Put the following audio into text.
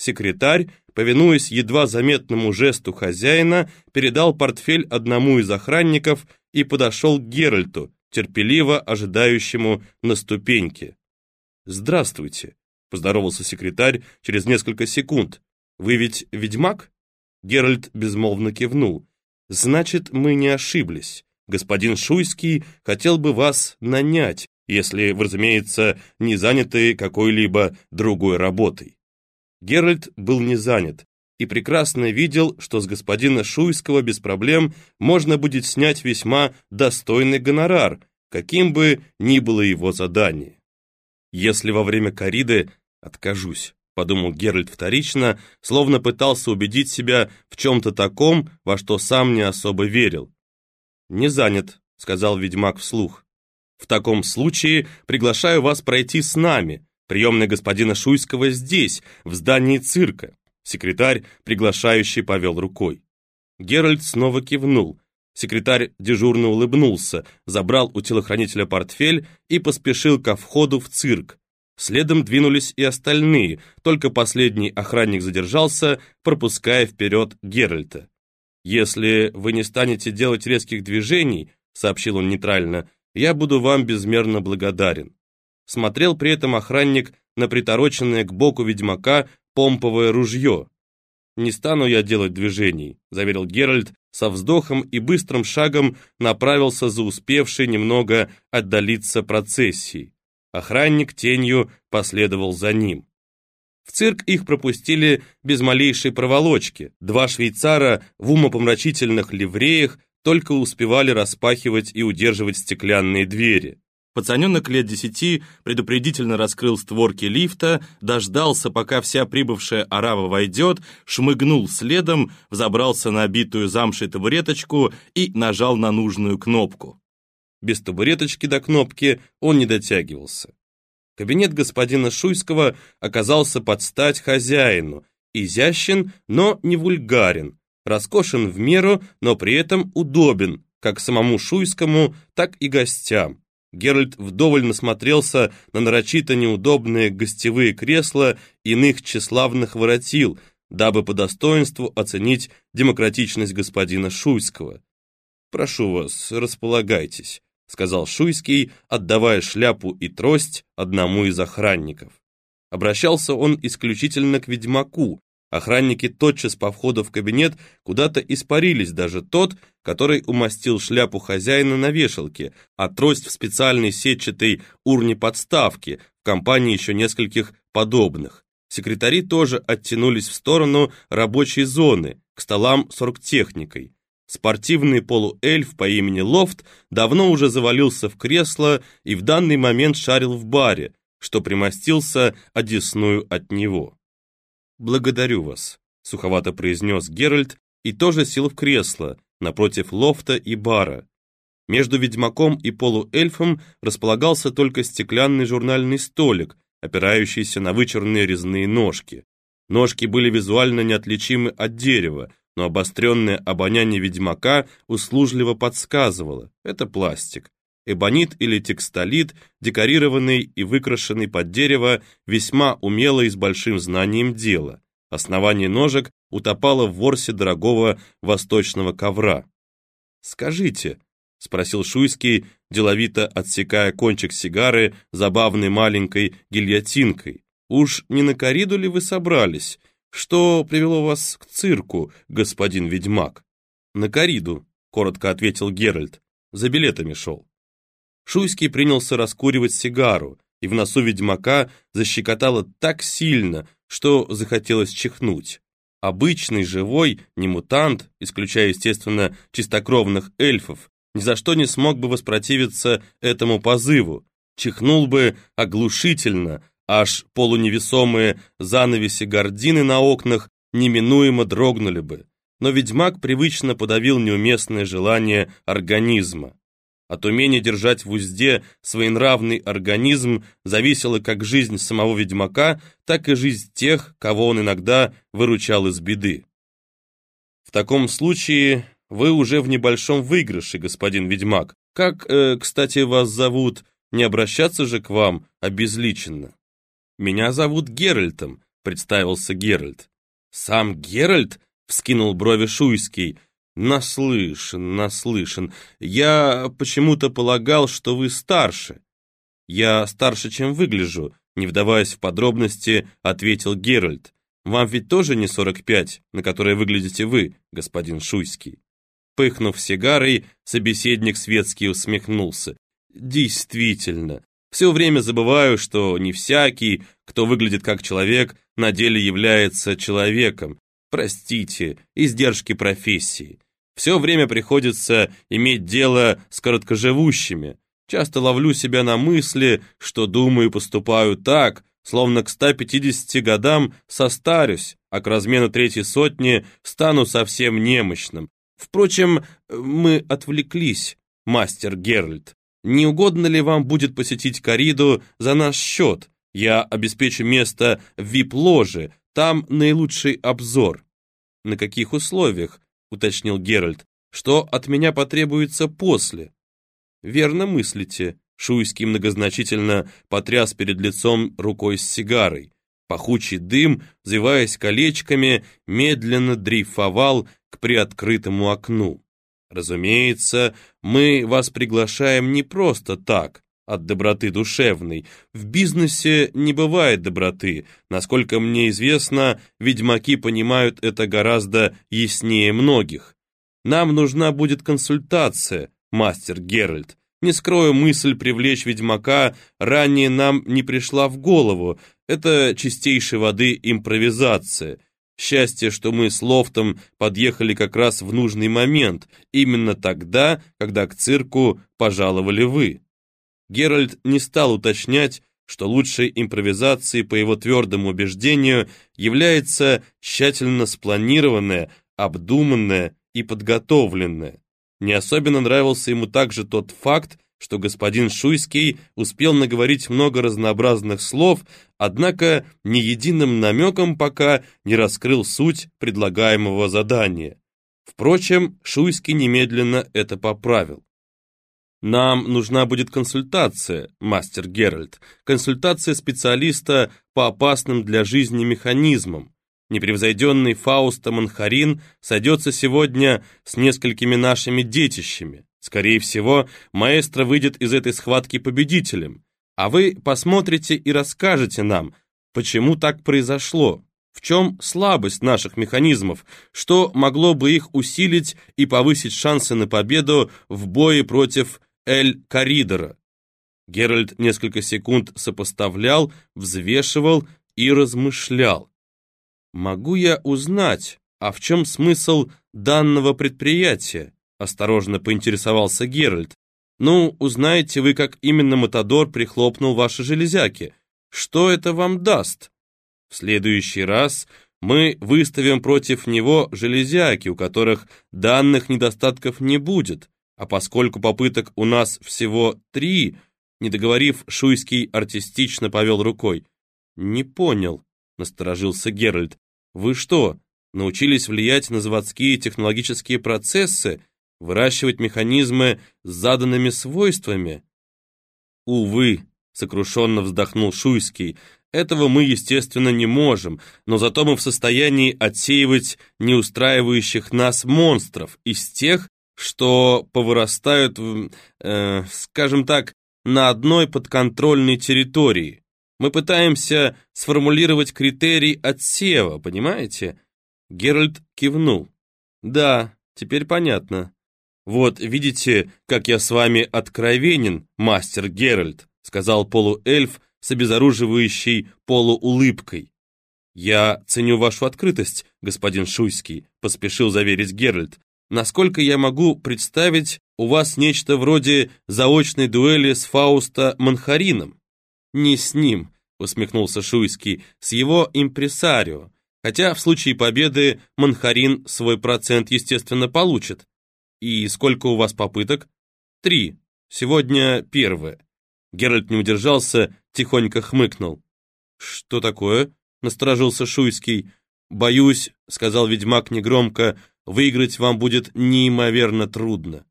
Секретарь, повинуясь едва заметному жесту хозяина, передал портфель одному из охранников и подошел к Геральту, терпеливо ожидающему на ступеньке. «Здравствуйте», — поздоровался секретарь через несколько секунд. «Вы ведь ведьмак?» Геральт безмолвно кивнул. «Значит, мы не ошиблись. Господин Шуйский хотел бы вас нанять, если, разумеется, не заняты какой-либо другой работой». Геральт был не занят и прекрасно видел, что с господина Шуйского без проблем можно будет снять весьма достойный гонорар, каким бы ни было его задание. Если во время кориды откажусь, подумал Геральт вторично, словно пытался убедить себя в чем-то таком, во что сам не особо верил. «Не занят», — сказал ведьмак вслух. «В таком случае приглашаю вас пройти с нами. Приемная господина Шуйского здесь, в здании цирка». Секретарь, приглашающий, повел рукой. Геральт снова кивнул. Секретарь дежурно улыбнулся, забрал у телохранителя портфель и поспешил ко входу в цирк. Следом двинулись и остальные, только последний охранник задержался, пропуская вперед Геральта. «Если вы не станете делать резких движений», — сообщил он нейтрально, — «я буду вам безмерно благодарен». Смотрел при этом охранник на притороченное к боку ведьмака помповое ружье. «Не стану я делать движений», — заверил Геральт, со вздохом и быстрым шагом направился за успевшей немного отдалиться процессией. Охранник тенью последовал за ним. В цирк их пропустили без малейшей проволочки. Два швейцара в умопомрачительных ливреях только успевали распахивать и удерживать стеклянные двери. Пацаненок лет десяти предупредительно раскрыл створки лифта, дождался, пока вся прибывшая арава войдет, шмыгнул следом, взобрался на обитую замшей табуреточку и нажал на нужную кнопку. Без табуреточки до кнопки он не дотягивался. Кабинет господина Шуйского оказался под стать хозяину, изящен, но не вульгарен, роскошен в меру, но при этом удобен, как самому Шуйскому, так и гостям. Геральт вдоволь насмотрелся на нарочито неудобные гостевые кресла иных тщеславных воротил, дабы по достоинству оценить демократичность господина Шуйского. «Прошу вас, располагайтесь», сказал Шуйский, отдавая шляпу и трость одному из охранников. Обращался он исключительно к ведьмаку. Охранники тотчас по входу в кабинет куда-то испарились, даже тот, который умастил шляпу хозяина на вешалке, а трость в специальной сетчатой урне подставки, в компании еще нескольких подобных. Секретари тоже оттянулись в сторону рабочей зоны, к столам с оргтехникой. Спортивный полуэльф по имени Лофт давно уже завалился в кресло и в данный момент шарил в баре, что примостился одесную от него. «Благодарю вас», — суховато произнес Геральт и тоже сел в кресло, напротив лофта и бара. Между ведьмаком и полуэльфом располагался только стеклянный журнальный столик, опирающийся на вычурные резные ножки. Ножки были визуально неотличимы от дерева, но обостренное обоняние ведьмака услужливо подсказывало – это пластик. Эбонит или текстолит, декорированный и выкрашенный под дерево, весьма умело и с большим знанием дела. Основание ножек утопало в ворсе дорогого восточного ковра. «Скажите», — спросил Шуйский, деловито отсекая кончик сигары забавной маленькой гильотинкой, «уж не на кориду ли вы собрались? «Что привело вас к цирку, господин ведьмак?» «На кориду», — коротко ответил Геральт. «За билетами шел». Шуйский принялся раскуривать сигару, и в носу ведьмака защекотало так сильно, что захотелось чихнуть. Обычный, живой, не мутант, исключая, естественно, чистокровных эльфов, ни за что не смог бы воспротивиться этому позыву, чихнул бы оглушительно, аж полуневесомые занавеси гордины на окнах неминуемо дрогнули бы. Но ведьмак привычно подавил неуместное желание организма. От умения держать в узде своенравный организм зависела как жизнь самого ведьмака, так и жизнь тех, кого он иногда выручал из беды. В таком случае вы уже в небольшом выигрыше, господин ведьмак. Как, э, кстати, вас зовут? Не обращаться же к вам обезличенно. «Меня зовут Геральтом», представился Геральт. «Сам Геральт?» — вскинул брови Шуйский. «Наслышан, наслышан. Я почему-то полагал, что вы старше». «Я старше, чем выгляжу», — не вдаваясь в подробности, ответил Геральт. «Вам ведь тоже не 45, на которое выглядите вы, господин Шуйский». Пыхнув сигарой, собеседник светский усмехнулся. «Действительно, все время забываю, что не всякий, кто выглядит как человек, на деле является человеком. Простите, издержки профессии. Все время приходится иметь дело с короткоживущими. Часто ловлю себя на мысли, что думаю и поступаю так, словно к 150 годам состарюсь, а к размену третьей сотни стану совсем немощным. Впрочем, мы отвлеклись, мастер Геральт. Не угодно ли вам будет посетить Кориду за наш счет? Я обеспечу место в вип-ложе, там наилучший обзор». «На каких условиях?» — уточнил Геральт. «Что от меня потребуется после?» «Верно мыслите», — Шуйский многозначительно потряс перед лицом рукой с сигарой. Пахучий дым, взвиваясь колечками, медленно дрейфовал к приоткрытому окну. Разумеется, мы вас приглашаем не просто так, от доброты душевной. В бизнесе не бывает доброты. Насколько мне известно, ведьмаки понимают это гораздо яснее многих. Нам нужна будет консультация, мастер Геральт. Не скрою, мысль привлечь ведьмака ранее нам не пришла в голову. Это чистейшей воды импровизация. Счастье, что мы с Лофтом подъехали как раз в нужный момент, именно тогда, когда к цирку пожаловали вы. Геральт не стал уточнять, что лучшей импровизацией, по его твердому убеждению, является тщательно спланированная, обдуманная и подготовленная. Не особенно нравился ему также тот факт, что господин Шуйский успел наговорить много разнообразных слов, однако ни единым намеком пока не раскрыл суть предлагаемого задания. Впрочем, Шуйский немедленно это поправил. «Нам нужна будет консультация, мастер Геральт, консультация специалиста по опасным для жизни механизмам. Непревзойденный Фауста Манхарин сойдется сегодня с несколькими нашими детищами. Скорее всего, маэстро выйдет из этой схватки победителем, а вы посмотрите и расскажете нам, почему так произошло, в чем слабость наших механизмов, что могло бы их усилить и повысить шансы на победу в бое против Эль-Коридора. Геральт несколько секунд сопоставлял, взвешивал и размышлял. «Могу я узнать, а в чем смысл данного предприятия?» Осторожно поинтересовался Геральт. «Ну, узнаете вы, как именно Матадор прихлопнул ваши железяки. Что это вам даст? В следующий раз мы выставим против него железяки, у которых данных недостатков не будет. А поскольку попыток у нас всего три, не договорив, Шуйский артистично повел рукой. «Не понял», — насторожился Геральт. «Вы что, научились влиять на заводские технологические процессы выращивать механизмы с заданными свойствами? Увы, сокрушенно вздохнул Шуйский, этого мы, естественно, не можем, но зато мы в состоянии отсеивать неустраивающих нас монстров из тех, что повырастают, э, скажем так, на одной подконтрольной территории. Мы пытаемся сформулировать критерий отсева, понимаете? Геральт кивнул. Да, теперь понятно. «Вот, видите, как я с вами откровенен, мастер Геральт», сказал полуэльф с обезоруживающей полуулыбкой. «Я ценю вашу открытость, господин Шуйский», поспешил заверить Геральт. «Насколько я могу представить, у вас нечто вроде заочной дуэли с Фауста Манхарином?» «Не с ним», усмехнулся Шуйский, «с его импресарио. Хотя в случае победы Манхарин свой процент, естественно, получит. «И сколько у вас попыток?» «Три. Сегодня первое». Геральт не удержался, тихонько хмыкнул. «Что такое?» — насторожился Шуйский. «Боюсь», — сказал ведьмак негромко, — «выиграть вам будет неимоверно трудно».